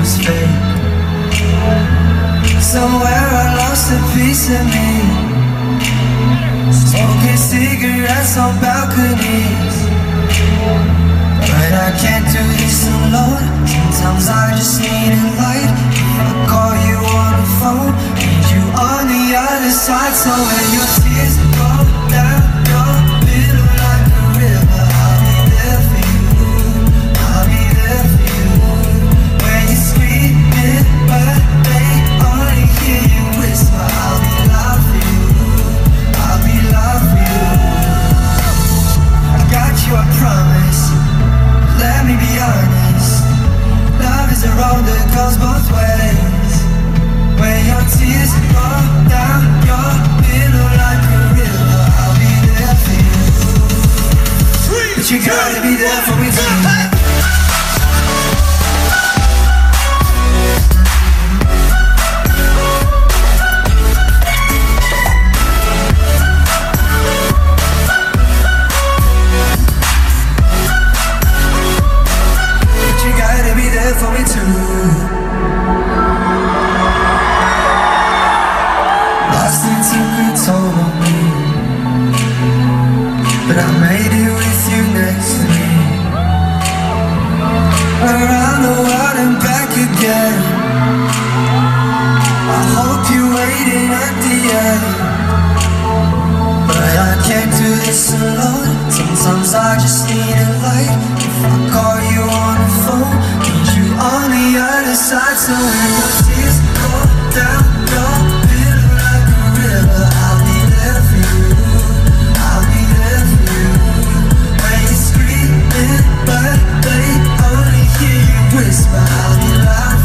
mistake. Somewhere I lost a piece of me. Smoking cigarettes on balconies. But I can't do this alone. Sometimes I just need a light. I call you on the phone, and you on the other side. So when you're gotta be there for me too But you gotta be there for me too. Lost in secrets all on me. But I made it I hope you're waiting at the end. But I can't do this alone. Sometimes I just need a light. If I call you on the phone Need you on the other side So when your tears go down your bill like a river. I'll be there for you. I'll be there for you. When you're screaming but they only hear you whisper. I'll be loud